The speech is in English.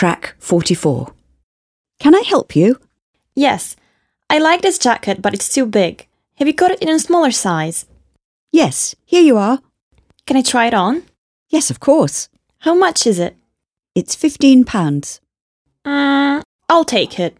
Track 44. Can I help you? Yes. I like this jacket, but it's too big. Have you got it in a smaller size? Yes, here you are. Can I try it on? Yes, of course. How much is it? It's £15. Mm, I'll take it.